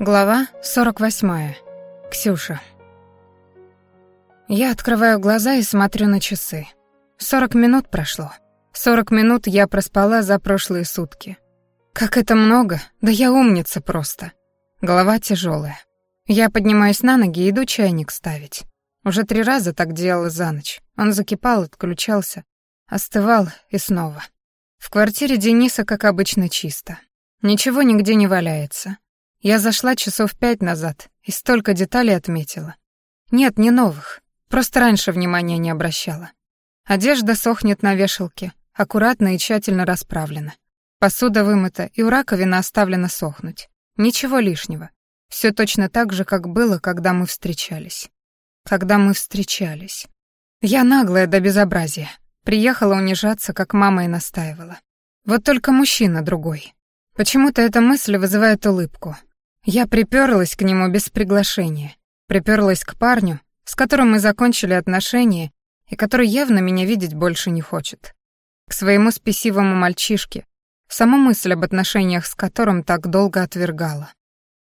Глава 48. Ксюша. Я открываю глаза и смотрю на часы. 40 минут прошло. 40 минут я проспала за прошлые сутки. Как это много, да я умница просто. Голова тяжелая. Я поднимаюсь на ноги и иду чайник ставить. Уже три раза так делала за ночь. Он закипал, отключался, остывал и снова. В квартире Дениса, как обычно, чисто. Ничего нигде не валяется. Я зашла часов пять назад и столько деталей отметила. Нет, не новых, просто раньше внимания не обращала. Одежда сохнет на вешалке, аккуратно и тщательно расправлена. Посуда вымыта и у раковины оставлена сохнуть. Ничего лишнего. Все точно так же, как было, когда мы встречались. Когда мы встречались. Я наглая до безобразия. Приехала унижаться, как мама и настаивала. Вот только мужчина другой. Почему-то эта мысль вызывает улыбку. Я приперлась к нему без приглашения. Приперлась к парню, с которым мы закончили отношения и который явно меня видеть больше не хочет. К своему спесивому мальчишке, саму мысль об отношениях с которым так долго отвергала.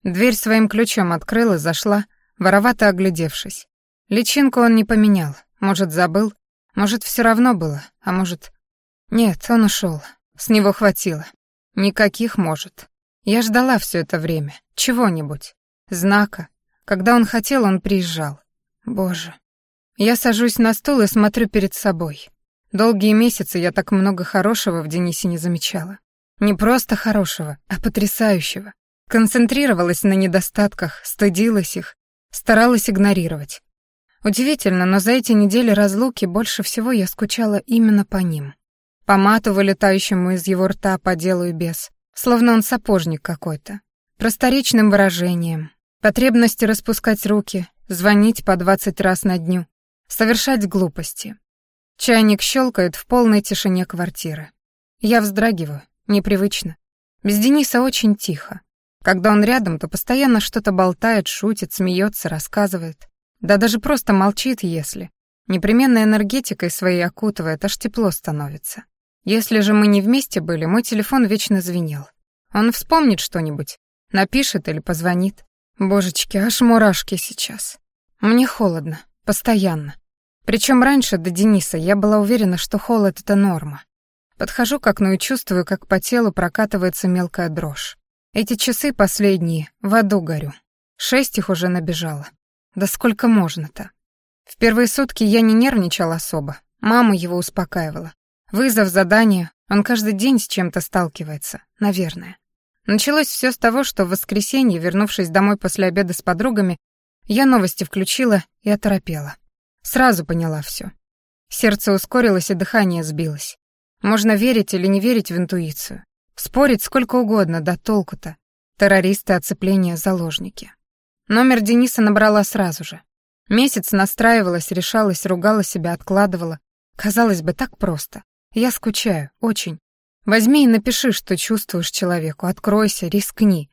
Дверь своим ключом открыла, зашла, воровато оглядевшись. Личинку он не поменял, может, забыл, может, все равно было, а может... Нет, он ушел. С него хватило. Никаких может. Я ждала все это время. Чего-нибудь. Знака. Когда он хотел, он приезжал. Боже. Я сажусь на стул и смотрю перед собой. Долгие месяцы я так много хорошего в Денисе не замечала. Не просто хорошего, а потрясающего. Концентрировалась на недостатках, стыдилась их, старалась игнорировать. Удивительно, но за эти недели разлуки больше всего я скучала именно по ним. По мату, вылетающему из его рта по делу и без, словно он сапожник какой-то. Просторечным выражением, потребности распускать руки, звонить по двадцать раз на дню, совершать глупости. Чайник щелкает в полной тишине квартиры. Я вздрагиваю, непривычно. Без Дениса очень тихо. Когда он рядом, то постоянно что-то болтает, шутит, смеется, рассказывает. Да даже просто молчит, если. Непременно энергетикой своей окутывает, аж тепло становится. Если же мы не вместе были, мой телефон вечно звенел. Он вспомнит что-нибудь, напишет или позвонит. Божечки, аж мурашки сейчас. Мне холодно, постоянно. Причем раньше до Дениса я была уверена, что холод — это норма. Подхожу к окну и чувствую, как по телу прокатывается мелкая дрожь. Эти часы последние, в аду горю. Шесть их уже набежало. Да сколько можно-то? В первые сутки я не нервничала особо. Мама его успокаивала. Вызов, задание, он каждый день с чем-то сталкивается, наверное. Началось все с того, что в воскресенье, вернувшись домой после обеда с подругами, я новости включила и оторопела. Сразу поняла все. Сердце ускорилось и дыхание сбилось. Можно верить или не верить в интуицию. Спорить сколько угодно, да толку-то. Террористы, оцепления, заложники. Номер Дениса набрала сразу же. Месяц настраивалась, решалась, ругала себя, откладывала. Казалось бы, так просто. Я скучаю, очень. Возьми и напиши, что чувствуешь человеку, откройся, рискни.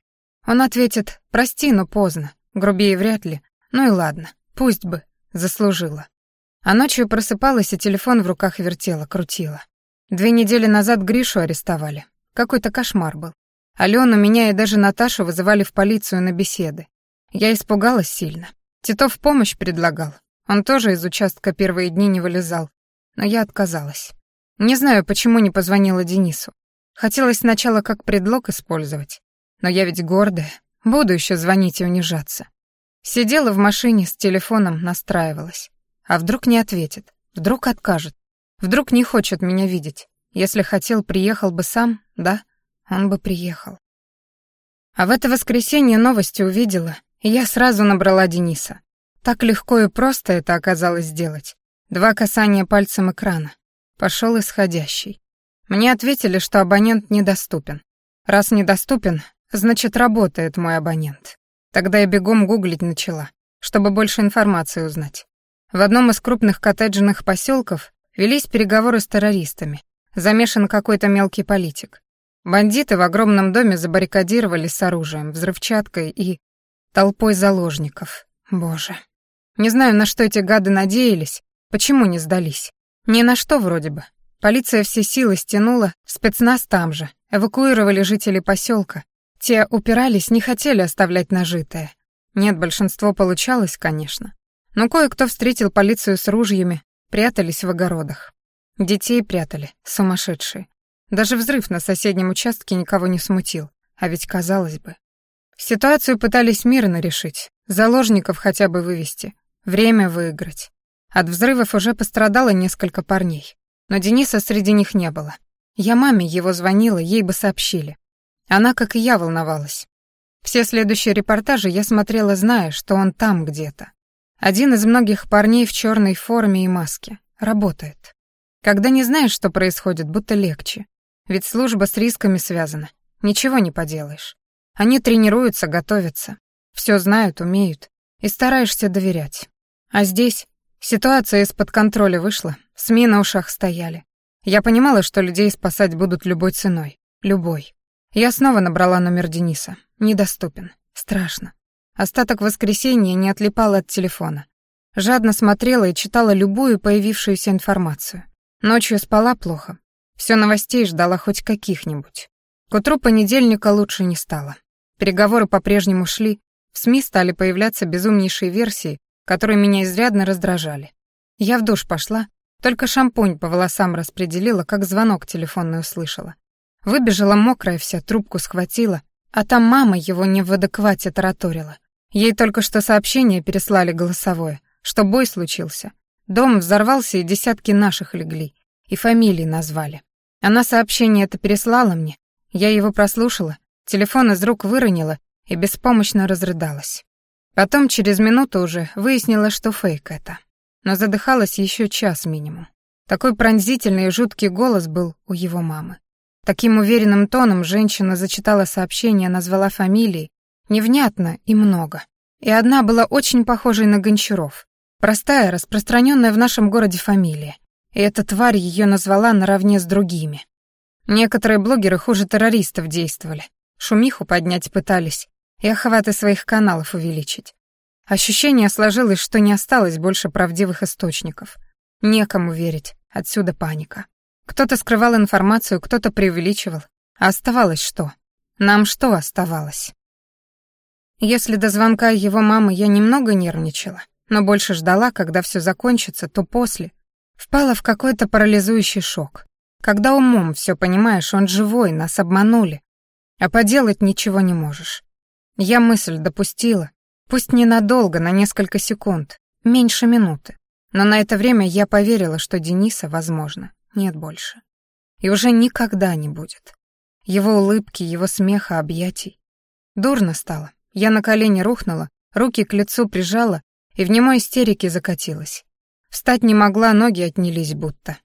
Он ответит «Прости, но поздно». Грубее вряд ли. Ну и ладно, пусть бы, заслужила. А ночью просыпалась и телефон в руках вертела, крутила. Две недели назад Гришу арестовали. Какой-то кошмар был. Алену, меня и даже Наташу вызывали в полицию на беседы. Я испугалась сильно. Титов помощь предлагал. Он тоже из участка первые дни не вылезал. Но я отказалась. Не знаю, почему не позвонила Денису. Хотелось сначала как предлог использовать. Но я ведь гордая. Буду еще звонить и унижаться. Сидела в машине с телефоном, настраивалась. А вдруг не ответит? Вдруг откажет? Вдруг не хочет меня видеть? Если хотел, приехал бы сам, да? Он бы приехал. А в это воскресенье новости увидела, и я сразу набрала Дениса. Так легко и просто это оказалось сделать. Два касания пальцем экрана. Пошел исходящий. Мне ответили, что абонент недоступен. Раз недоступен, значит, работает мой абонент. Тогда я бегом гуглить начала, чтобы больше информации узнать. В одном из крупных коттеджных поселков велись переговоры с террористами. Замешан какой-то мелкий политик. Бандиты в огромном доме забаррикадировались с оружием, взрывчаткой и толпой заложников. Боже. Не знаю, на что эти гады надеялись, почему не сдались. Ни на что вроде бы. Полиция все силы стянула, спецназ там же. Эвакуировали жителей поселка. Те упирались, не хотели оставлять нажитое. Нет, большинство получалось, конечно. Но кое-кто встретил полицию с ружьями, прятались в огородах. Детей прятали, сумасшедшие. Даже взрыв на соседнем участке никого не смутил. А ведь казалось бы. Ситуацию пытались мирно решить, заложников хотя бы вывести, время выиграть. От взрывов уже пострадало несколько парней. Но Дениса среди них не было. Я маме его звонила, ей бы сообщили. Она, как и я, волновалась. Все следующие репортажи я смотрела, зная, что он там где-то. Один из многих парней в черной форме и маске. Работает. Когда не знаешь, что происходит, будто легче. Ведь служба с рисками связана. Ничего не поделаешь. Они тренируются, готовятся. Все знают, умеют. И стараешься доверять. А здесь ситуация из-под контроля вышла, СМИ на ушах стояли. Я понимала, что людей спасать будут любой ценой. Любой. Я снова набрала номер Дениса. Недоступен. Страшно. Остаток воскресенья не отлипала от телефона. Жадно смотрела и читала любую появившуюся информацию. Ночью спала плохо. Все новостей ждала хоть каких-нибудь. К утру понедельника лучше не стало. Переговоры по-прежнему шли, в СМИ стали появляться безумнейшие версии, которые меня изрядно раздражали. Я в душ пошла, только шампунь по волосам распределила, как звонок телефонный услышала. Выбежала мокрая вся, трубку схватила, а там мама его не в адеквате тараторила. Ей только что сообщение переслали голосовое, что бой случился. Дом взорвался, и десятки наших легли. И фамилии назвали. Она сообщение это переслала мне. Я его прослушала, телефон из рук выронила и беспомощно разрыдалась. Потом, через минуту уже, выяснила, что фейк это. Но задыхалась еще час минимум. Такой пронзительный и жуткий голос был у его мамы. Таким уверенным тоном женщина зачитала сообщение, назвала фамилии, Невнятно и много. И одна была очень похожей на Гончаров. Простая, распространенная в нашем городе фамилия. И эта тварь ее назвала наравне с другими. Некоторые блогеры хуже террористов действовали. Шумиху поднять пытались и охваты своих каналов увеличить. Ощущение сложилось, что не осталось больше правдивых источников. Некому верить, отсюда паника. Кто-то скрывал информацию, кто-то преувеличивал. А оставалось что? Нам что оставалось? Если до звонка его мамы я немного нервничала, но больше ждала, когда все закончится, то после впала в какой-то парализующий шок. Когда умом все понимаешь, он живой, нас обманули, а поделать ничего не можешь. Я мысль допустила, пусть ненадолго, на несколько секунд, меньше минуты, но на это время я поверила, что Дениса, возможно, нет больше. И уже никогда не будет. Его улыбки, его смеха, объятий. Дурно стало, я на колени рухнула, руки к лицу прижала и в немой истерике закатилась. Встать не могла, ноги отнялись будто.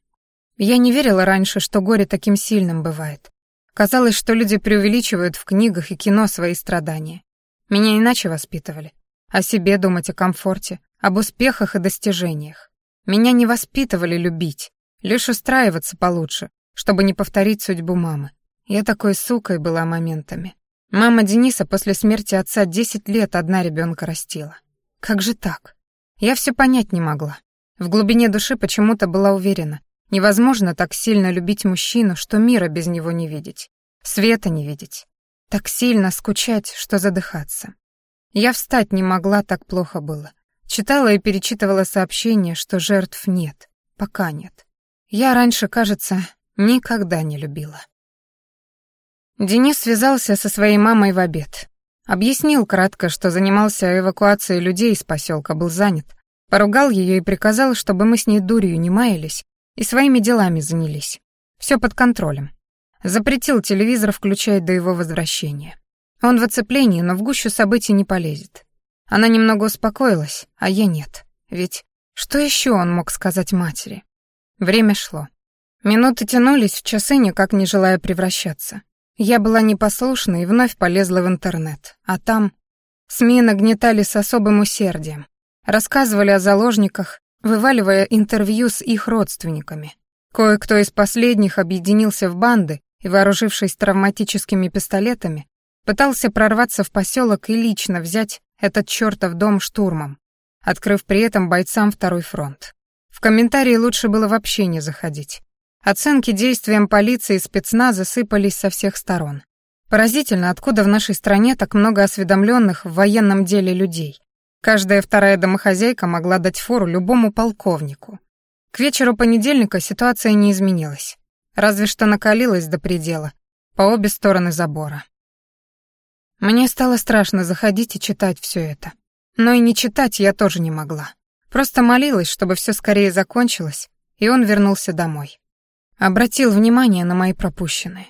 Я не верила раньше, что горе таким сильным бывает. Казалось, что люди преувеличивают в книгах и кино свои страдания. Меня иначе воспитывали. О себе думать, о комфорте, об успехах и достижениях. Меня не воспитывали любить, лишь устраиваться получше, чтобы не повторить судьбу мамы. Я такой сукой была моментами. Мама Дениса после смерти отца десять лет одна ребенка растила. Как же так? Я все понять не могла. В глубине души почему-то была уверена, невозможно так сильно любить мужчину, что мира без него не видеть, света не видеть. Так сильно скучать, что задыхаться. Я встать не могла, так плохо было. Читала и перечитывала сообщения, что жертв нет, пока нет. Я раньше, кажется, никогда не любила. Денис связался со своей мамой в обед. Объяснил кратко, что занимался эвакуацией людей из поселка, был занят. Поругал ее и приказал, чтобы мы с ней дурью не маялись и своими делами занялись. Все под контролем. Запретил телевизор включать до его возвращения. Он в оцеплении, но в гущу событий не полезет. Она немного успокоилась, а я нет. Ведь что еще он мог сказать матери? Время шло. Минуты тянулись в часы, никак не желая превращаться. Я была непослушна и вновь полезла в интернет. А там СМИ нагнетали с особым усердием. Рассказывали о заложниках, вываливая интервью с их родственниками. Кое-кто из последних объединился в банды и, вооружившись травматическими пистолетами, пытался прорваться в поселок и лично взять этот чертов дом штурмом, открыв при этом бойцам второй фронт. В комментарии лучше было вообще не заходить. Оценки действиям полиции и спецназа сыпались со всех сторон. Поразительно, откуда в нашей стране так много осведомленных в военном деле людей. Каждая вторая домохозяйка могла дать фору любому полковнику. К вечеру понедельника ситуация не изменилась. Разве что накалилась до предела, по обе стороны забора. Мне стало страшно заходить и читать все это. Но и не читать я тоже не могла. Просто молилась, чтобы все скорее закончилось, и он вернулся домой. Обратил внимание на мои пропущенные.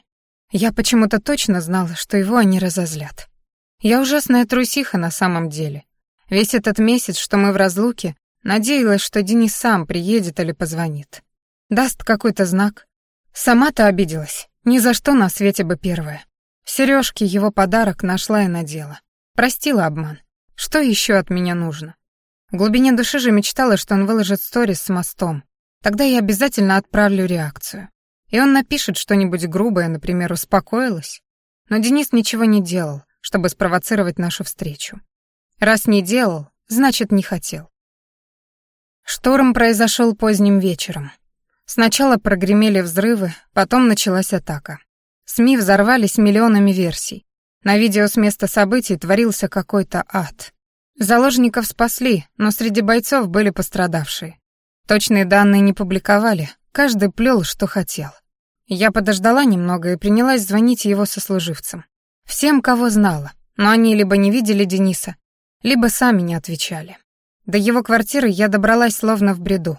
Я почему-то точно знала, что его они разозлят. Я ужасная трусиха на самом деле. Весь этот месяц, что мы в разлуке, надеялась, что Денис сам приедет или позвонит. Даст какой-то знак. Сама-то обиделась. Ни за что на свете бы первая. Сережки его подарок нашла и надела. Простила обман. Что еще от меня нужно? В глубине души же мечтала, что он выложит сторис с мостом. Тогда я обязательно отправлю реакцию. И он напишет что-нибудь грубое, например, «успокоилась». Но Денис ничего не делал, чтобы спровоцировать нашу встречу. Раз не делал, значит, не хотел. Шторм произошел поздним вечером. Сначала прогремели взрывы, потом началась атака. СМИ взорвались миллионами версий. На видео с места событий творился какой-то ад. Заложников спасли, но среди бойцов были пострадавшие. Точные данные не публиковали, каждый плел, что хотел. Я подождала немного и принялась звонить его сослуживцам. Всем, кого знала, но они либо не видели Дениса, либо сами не отвечали. До его квартиры я добралась словно в бреду.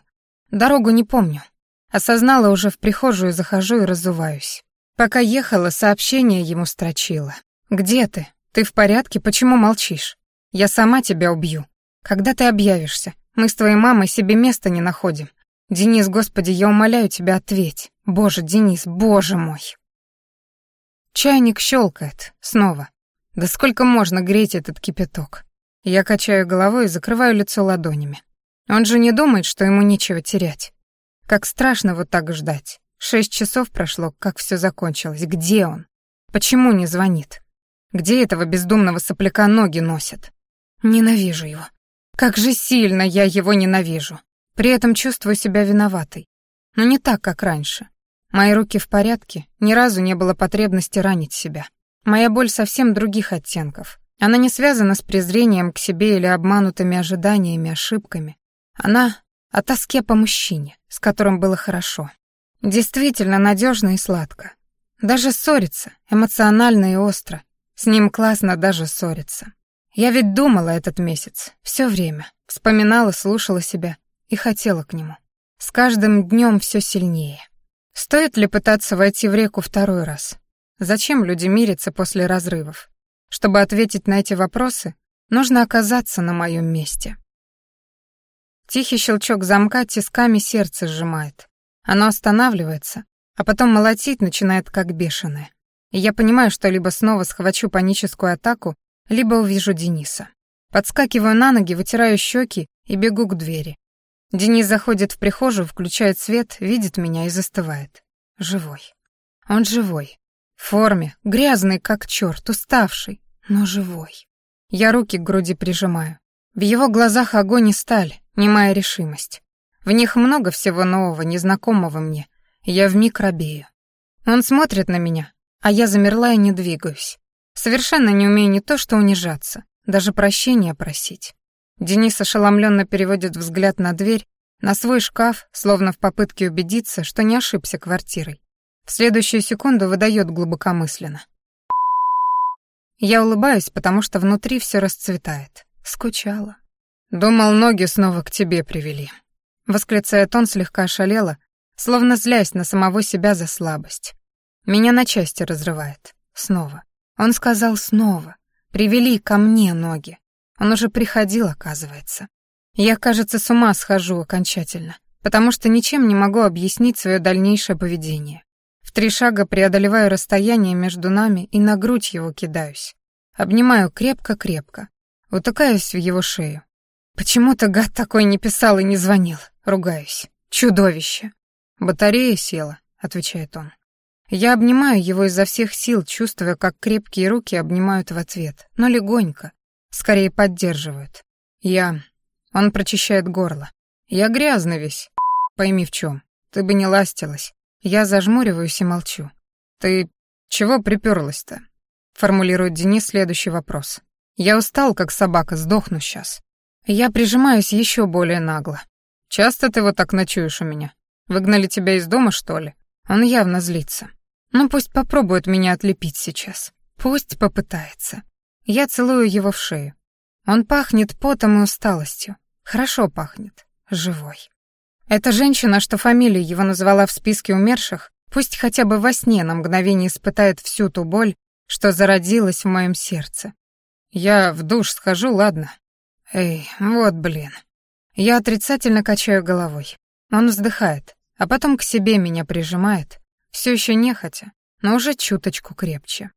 Дорогу не помню. Осознала уже в прихожую, захожу и разуваюсь. Пока ехала, сообщение ему строчила. «Где ты? Ты в порядке? Почему молчишь? Я сама тебя убью. Когда ты объявишься? Мы с твоей мамой себе места не находим. Денис, господи, я умоляю тебя, ответь. Боже, Денис, боже мой. Чайник щелкает. Снова. Да сколько можно греть этот кипяток? Я качаю головой и закрываю лицо ладонями. Он же не думает, что ему нечего терять. Как страшно вот так ждать. Шесть часов прошло, как все закончилось. Где он? Почему не звонит? Где этого бездумного сопляка ноги носят? Ненавижу его. Как же сильно я его ненавижу. При этом чувствую себя виноватой. Но не так, как раньше. Мои руки в порядке, ни разу не было потребности ранить себя. Моя боль совсем других оттенков. Она не связана с презрением к себе или обманутыми ожиданиями, ошибками. Она о тоске по мужчине, с которым было хорошо. Действительно надежно и сладко. Даже ссориться, эмоционально и остро. С ним классно даже ссориться. Я ведь думала этот месяц, все время. Вспоминала, слушала себя, и хотела к нему. С каждым днем все сильнее. Стоит ли пытаться войти в реку второй раз? Зачем люди мирятся после разрывов? Чтобы ответить на эти вопросы, нужно оказаться на моем месте. Тихий щелчок замка тисками сердце сжимает. Оно останавливается, а потом молотить начинает как бешеное. И я понимаю, что либо снова схвачу паническую атаку, либо увижу Дениса. Подскакиваю на ноги, вытираю щеки и бегу к двери. Денис заходит в прихожую, включает свет, видит меня и застывает. Живой. Он живой. В форме, грязный как черт, уставший, но живой. Я руки к груди прижимаю. В его глазах огонь и сталь, немая решимость. В них много всего нового, незнакомого мне. Я вмиг робею. Он смотрит на меня, а я замерла и не двигаюсь. Совершенно не умею не то что унижаться, даже прощения просить. Денис ошеломленно переводит взгляд на дверь, на свой шкаф, словно в попытке убедиться, что не ошибся квартирой. В следующую секунду выдает глубокомысленно. Я улыбаюсь, потому что внутри все расцветает. Скучала. Думал, ноги снова к тебе привели. Восклицает он слегка ошалело, словно злясь на самого себя за слабость. Меня на части разрывает. Снова. Он сказал снова. Привели ко мне ноги. Он уже приходил, оказывается. Я, кажется, с ума схожу окончательно, потому что ничем не могу объяснить свое дальнейшее поведение. В три шага преодолеваю расстояние между нами и на грудь его кидаюсь. Обнимаю крепко-крепко, утыкаюсь в его шею. Почему-то гад такой не писал и не звонил, ругаюсь. Чудовище. Батарея села, отвечает он. Я обнимаю его изо всех сил, чувствуя, как крепкие руки обнимают в ответ, но легонько, скорее поддерживают. Я... Он прочищает горло. Я грязный весь. Пойми в чем. Ты бы не ластилась. Я зажмуриваюсь и молчу. Ты чего приперлась-то? формулирует Денис следующий вопрос. Я устал, как собака, сдохну сейчас. Я прижимаюсь еще более нагло. Часто ты вот так ночуешь у меня? Выгнали тебя из дома, что ли? Он явно злится. Ну пусть попробует меня отлепить сейчас. Пусть попытается. Я целую его в шею. Он пахнет потом и усталостью. Хорошо пахнет. Живой. Эта женщина, что фамилию его назвала в списке умерших, пусть хотя бы во сне на мгновение испытает всю ту боль, что зародилась в моем сердце. Я в душ схожу, ладно? Эй, вот блин. Я отрицательно качаю головой. Он вздыхает, а потом к себе меня прижимает, все еще нехотя, но уже чуточку крепче.